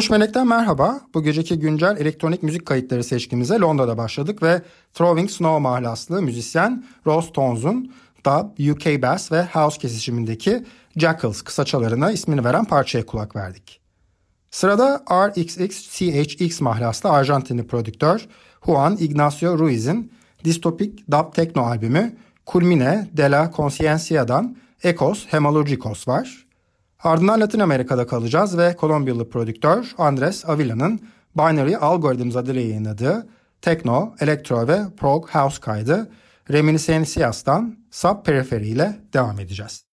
13 Melek'ten merhaba. Bu geceki güncel elektronik müzik kayıtları seçkimize Londra'da başladık ve Throwing Snow mahlaslı müzisyen Rose Tones'un dub, UK bass ve house kesişimindeki Jackals kısaçalarına ismini veren parçaya kulak verdik. Sırada RXX mahlaslı Arjantinli prodüktör Juan Ignacio Ruiz'in distopik dub techno albümü Culmine de la Conciencia'dan Ecos Hemalurgicos var. Ardından Latin Amerika'da kalacağız ve Kolombiyalı prodüktör Andres Avila'nın Binary Algorithms adıyla yayınladığı Tekno, Elektro ve Prog House kaydı Reminiscencias'tan Sub Periphery ile devam edeceğiz.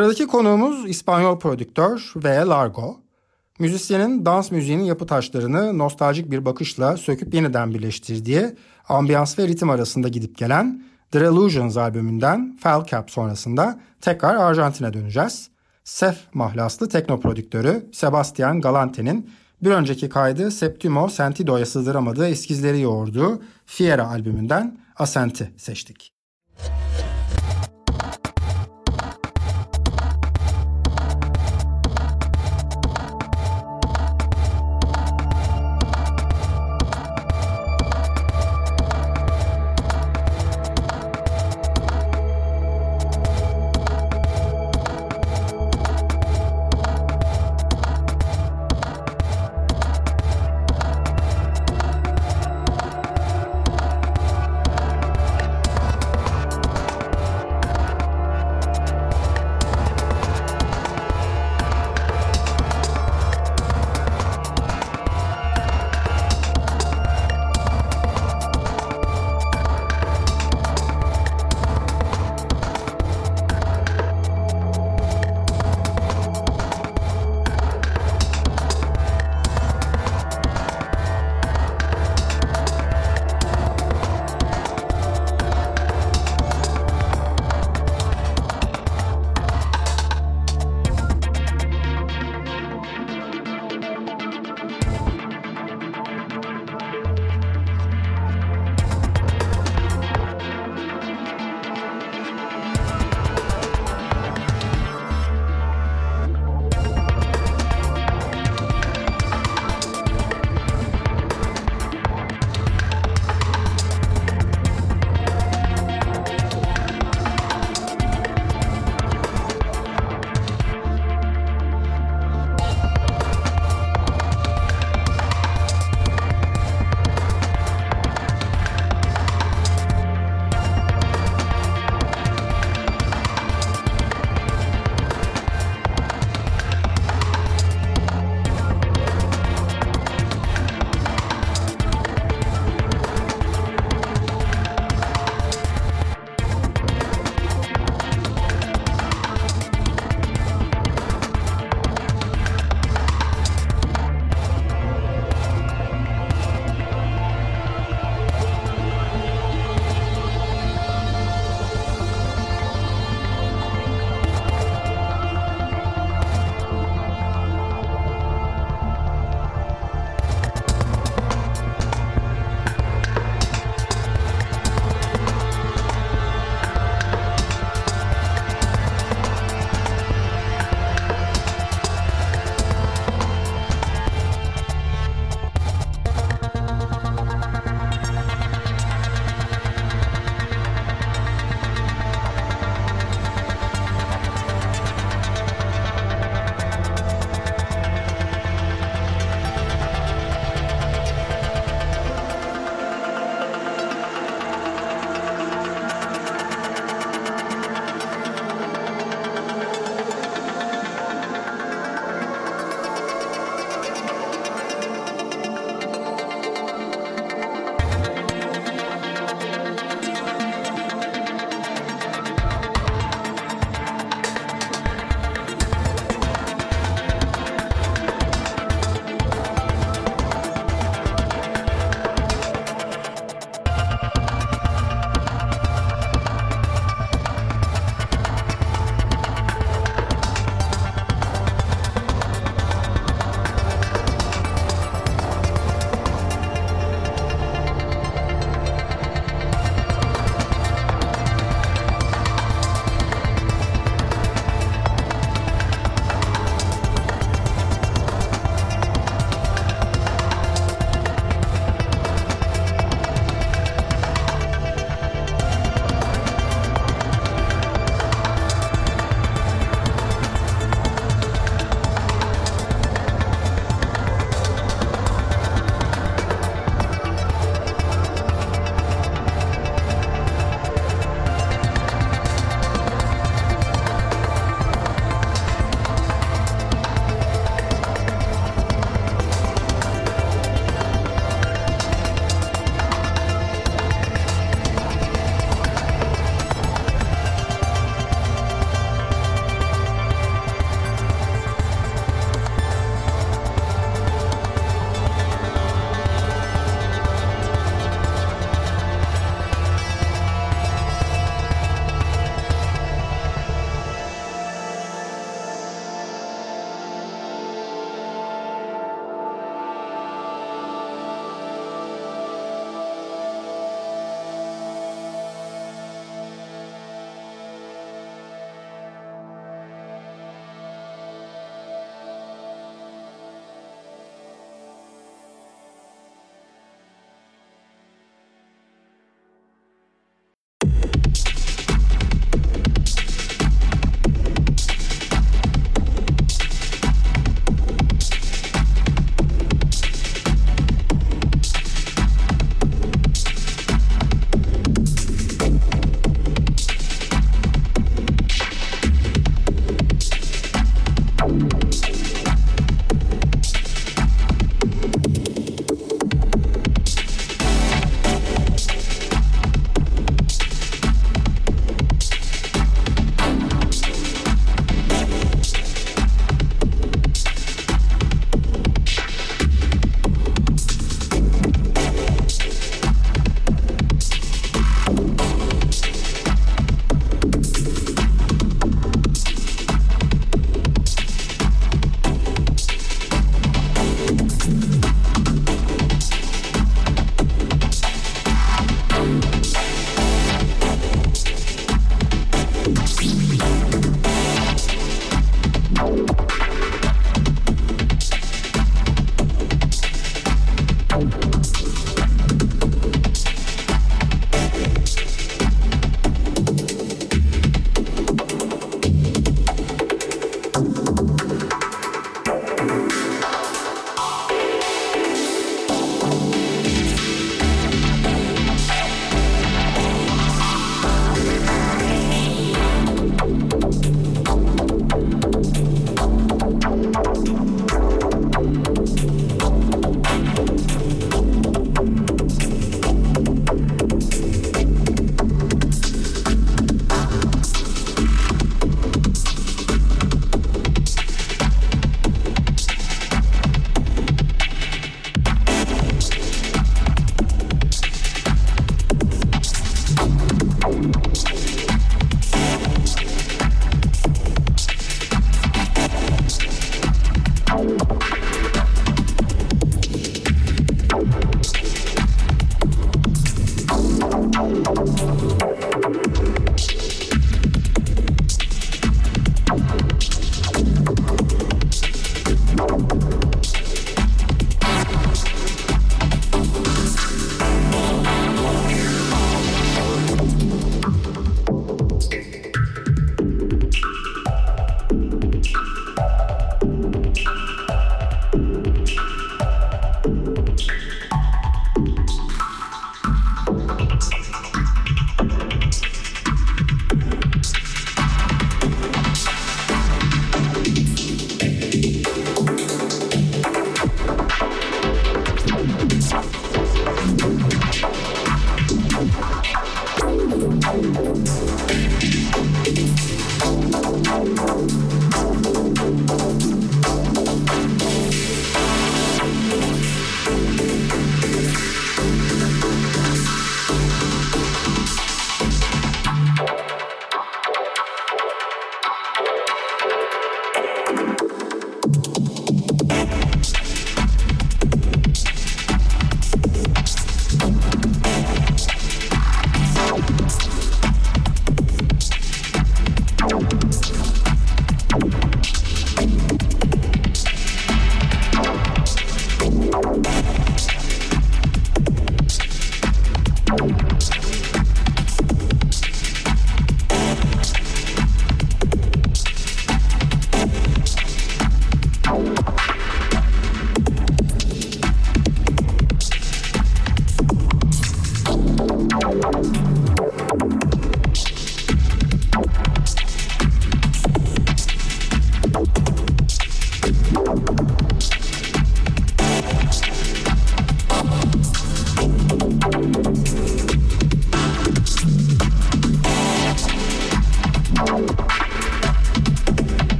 Sıradaki konuğumuz İspanyol prodüktör V. Largo. Müzisyenin dans müziğinin yapı taşlarını nostaljik bir bakışla söküp yeniden birleştirdiği ambiyans ve ritim arasında gidip gelen The Illusions albümünden Fell Cap sonrasında tekrar Arjantin'e döneceğiz. Sef mahlaslı tekno prodüktörü Sebastian Galante'nin bir önceki kaydı Septimo Sentido'ya sığdıramadığı eskizleri yoğurduğu Fiera albümünden Ascent'i seçtik. Şimdi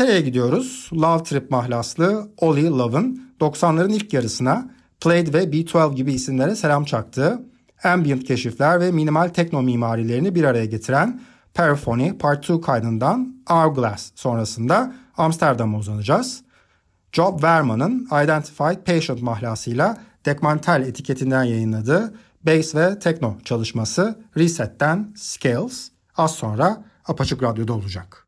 İngiltere'ye gidiyoruz. Love Trip mahlaslı Ollie Love'ın 90'ların ilk yarısına Played ve B12 gibi isimlere selam çaktığı ambient keşifler ve minimal tekno mimarilerini bir araya getiren Paraphony Part 2 kaydından Hourglass sonrasında Amsterdam'a uzanacağız. Job Verman'ın Identified Patient mahlasıyla Dekmantel etiketinden yayınladığı bass ve tekno çalışması Reset'ten Scales az sonra Apaçık Radyo'da olacak.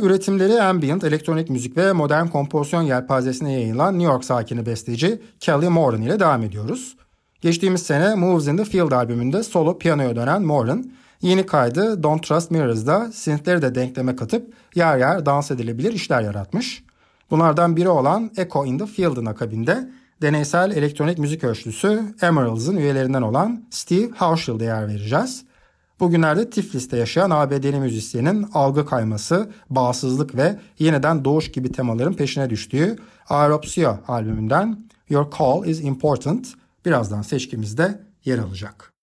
Üretimleri ambient, elektronik müzik ve modern kompozisyon yelpazesine yayılan New York sakini besteci Kelly Moran ile devam ediyoruz. Geçtiğimiz sene Moves in the Field albümünde solo piyanoya dönen Moran, yeni kaydı Don't Trust Mirrors'da synthleri de denkleme katıp yer yer dans edilebilir işler yaratmış. Bunlardan biri olan Echo in the Field'ın akabinde deneysel elektronik müzik ölçüsü Emeralds'ın üyelerinden olan Steve Hauschild'e yer vereceğiz. Bugünlerde Tiflis'te yaşayan ABD'li müzisyenin algı kayması, bağımsızlık ve yeniden doğuş gibi temaların peşine düştüğü Aeropsia albümünden Your Call is Important birazdan seçkimizde yer alacak.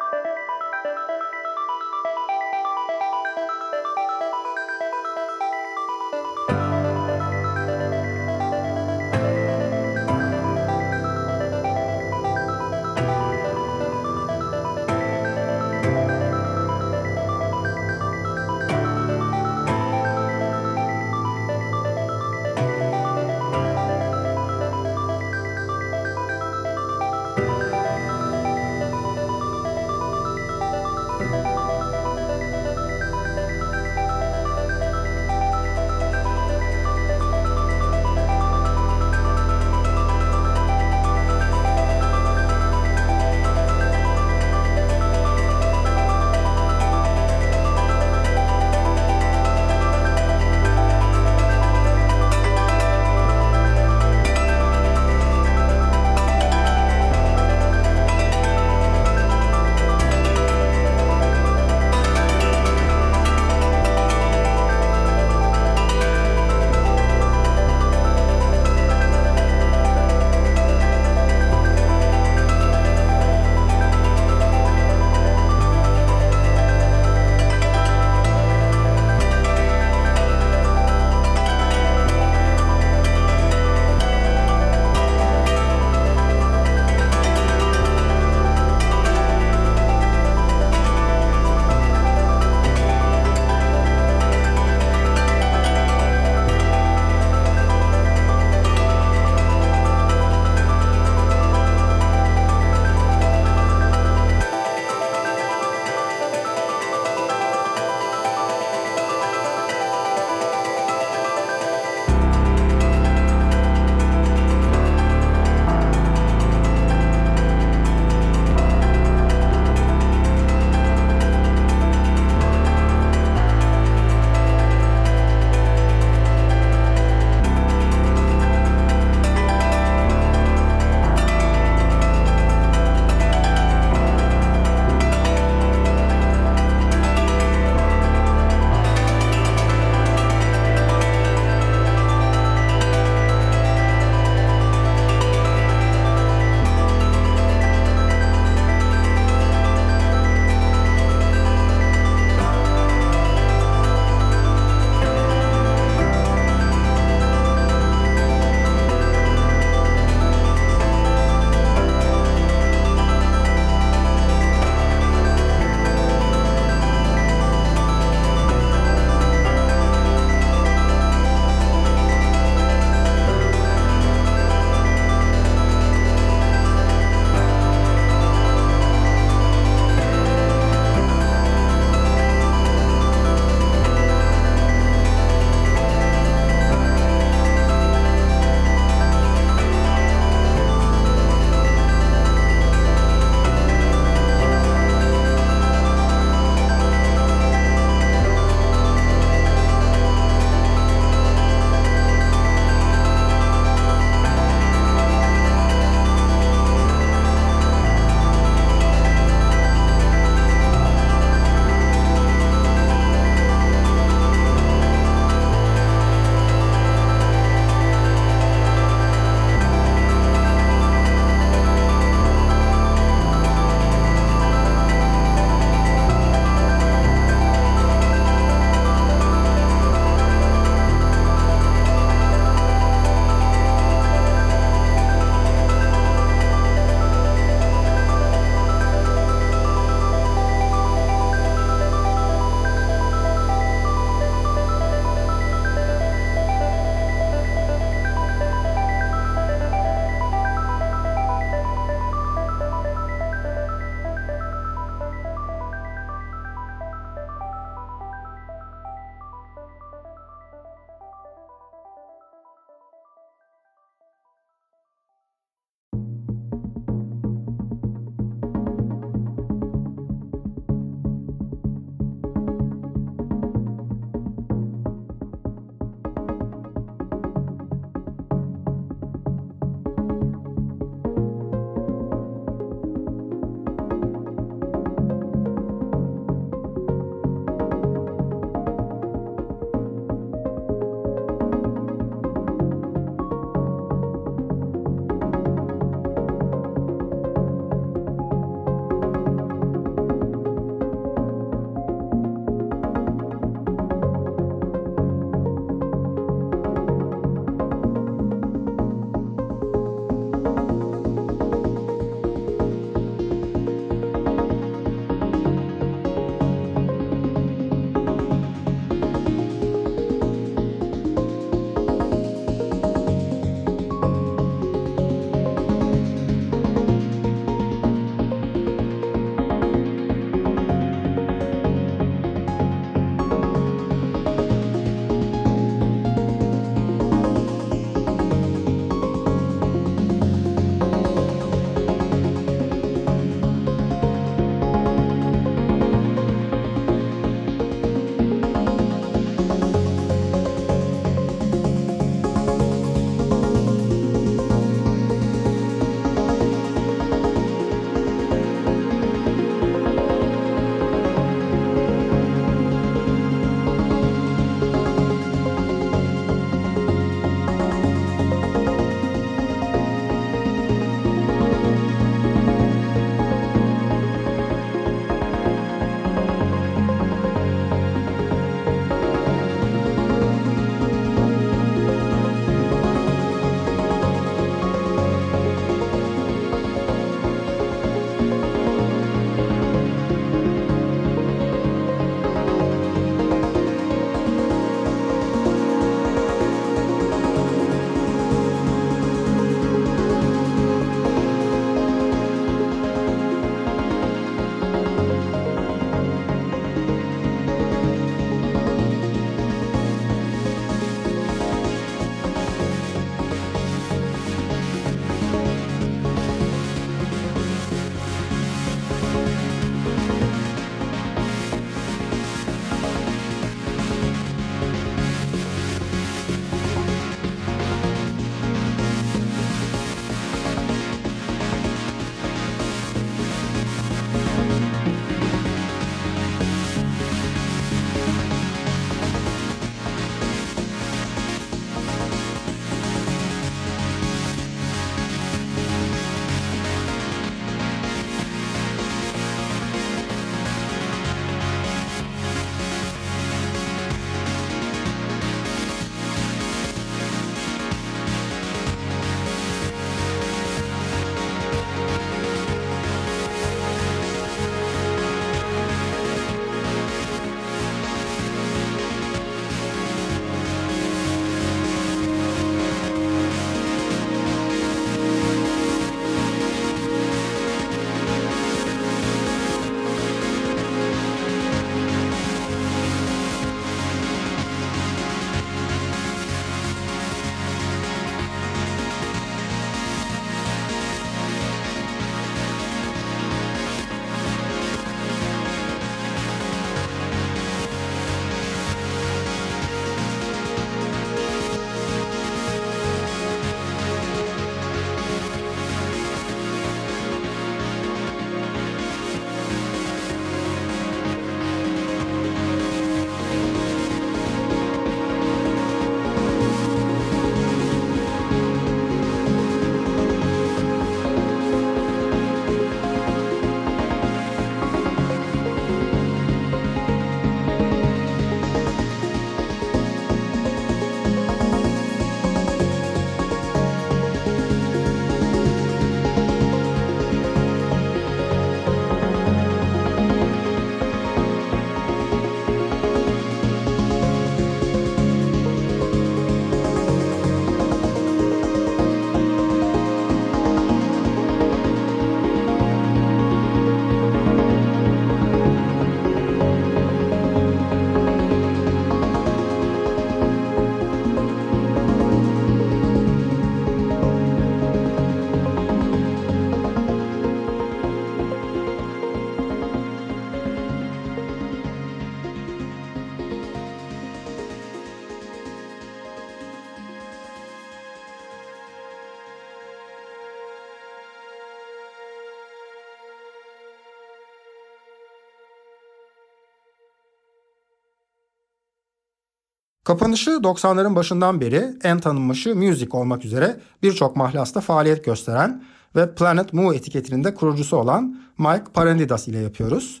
Kapanışı 90'ların başından beri en tanınmışı Music olmak üzere birçok mahlasta faaliyet gösteren ve Planet Mu etiketinin de kurucusu olan Mike Parandidas ile yapıyoruz.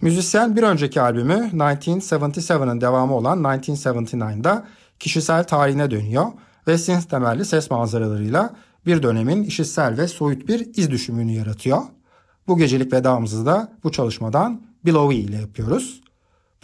Müzisyen bir önceki albümü 1977'ın devamı olan 1979'da kişisel tarihine dönüyor ve synth temelli ses manzaralarıyla bir dönemin işitsel ve soyut bir iz düşümünü yaratıyor. Bu gecelik vedamızı da bu çalışmadan Below ile yapıyoruz.